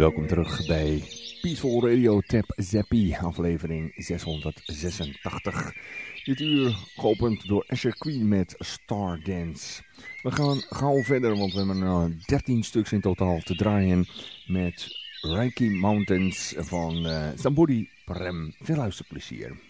Welkom terug bij Peaceful Radio Tap Zappi, aflevering 686. Dit uur geopend door Asher Queen met Star Dance. We gaan gauw verder, want we hebben uh, 13 stuks in totaal te draaien met Reiki Mountains van uh, Prem. Veel luisterplezier.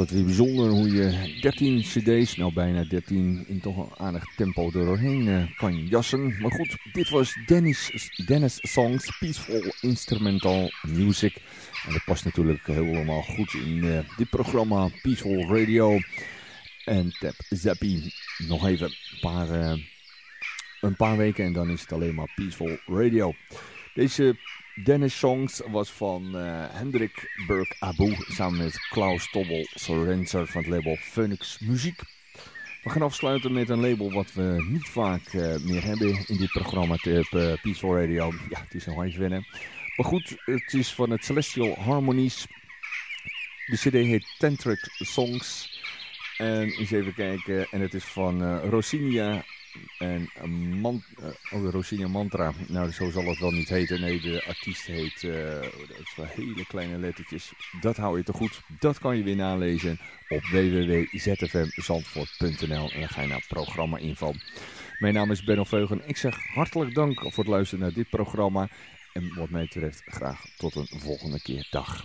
Altijd bijzonder hoe je 13 cd's, nou bijna 13, in toch een aardig tempo doorheen uh, kan jassen. Maar goed, dit was Dennis, Dennis Songs Peaceful Instrumental Music. En dat past natuurlijk helemaal goed in uh, dit programma Peaceful Radio. En Tap Zappie, nog even een paar, uh, een paar weken en dan is het alleen maar Peaceful Radio. Deze Dennis Songs was van uh, Hendrik Burke Abu samen met Klaus Tobbel Sorenser van het label Phoenix Muziek. We gaan afsluiten met een label wat we niet vaak uh, meer hebben in dit programma op uh, Peaceful Radio. Ja, het is nog even wennen. Maar goed, het is van het Celestial Harmonies. De cd heet Tantric Songs. En eens even kijken. En het is van Rosinia en man, uh, oh, Rosinia Mantra. Nou, zo zal het wel niet heten. Nee, de artiest heet... Uh, hele kleine lettertjes. Dat hou je te goed. Dat kan je weer nalezen op www.zfmzandvoort.nl. En ga je naar programma info. Mijn naam is Benno Veugen. Ik zeg hartelijk dank voor het luisteren naar dit programma. En wat mij betreft graag tot een volgende keer. Dag.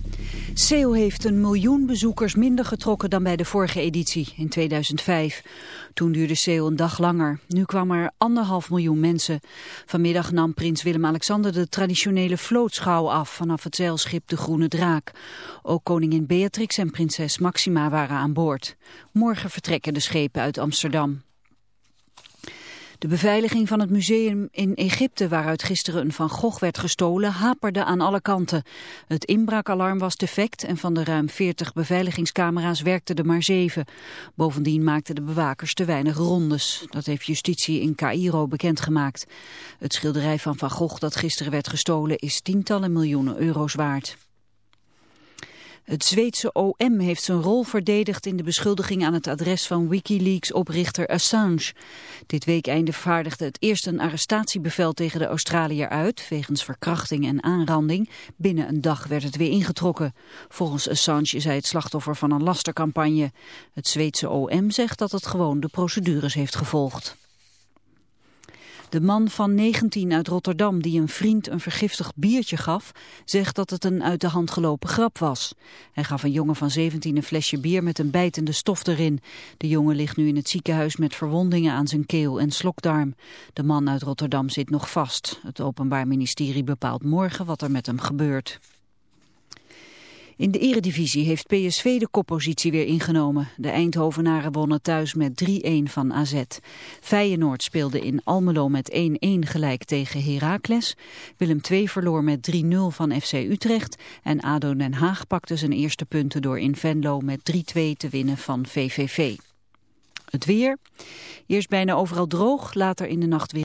SEO heeft een miljoen bezoekers minder getrokken dan bij de vorige editie in 2005. Toen duurde SEO een dag langer. Nu kwam er anderhalf miljoen mensen. Vanmiddag nam prins Willem-Alexander de traditionele vlootschouw af vanaf het zeilschip De Groene Draak. Ook koningin Beatrix en prinses Maxima waren aan boord. Morgen vertrekken de schepen uit Amsterdam. De beveiliging van het museum in Egypte, waaruit gisteren een Van Gogh werd gestolen, haperde aan alle kanten. Het inbraakalarm was defect en van de ruim 40 beveiligingscamera's werkten er maar zeven. Bovendien maakten de bewakers te weinig rondes. Dat heeft justitie in Cairo bekendgemaakt. Het schilderij van Van Gogh dat gisteren werd gestolen is tientallen miljoenen euro's waard. Het Zweedse OM heeft zijn rol verdedigd in de beschuldiging aan het adres van Wikileaks-oprichter Assange. Dit weekeinde vaardigde het eerst een arrestatiebevel tegen de Australiër uit, wegens verkrachting en aanranding. Binnen een dag werd het weer ingetrokken. Volgens Assange is hij het slachtoffer van een lastercampagne. Het Zweedse OM zegt dat het gewoon de procedures heeft gevolgd. De man van 19 uit Rotterdam die een vriend een vergiftigd biertje gaf, zegt dat het een uit de hand gelopen grap was. Hij gaf een jongen van 17 een flesje bier met een bijtende stof erin. De jongen ligt nu in het ziekenhuis met verwondingen aan zijn keel en slokdarm. De man uit Rotterdam zit nog vast. Het Openbaar Ministerie bepaalt morgen wat er met hem gebeurt. In de eredivisie heeft PSV de koppositie weer ingenomen. De Eindhovenaren wonnen thuis met 3-1 van AZ. Feyenoord speelde in Almelo met 1-1 gelijk tegen Heracles. Willem II verloor met 3-0 van FC Utrecht. En ADO Den Haag pakte zijn eerste punten door in Venlo met 3-2 te winnen van VVV. Het weer. Eerst bijna overal droog, later in de nacht weer.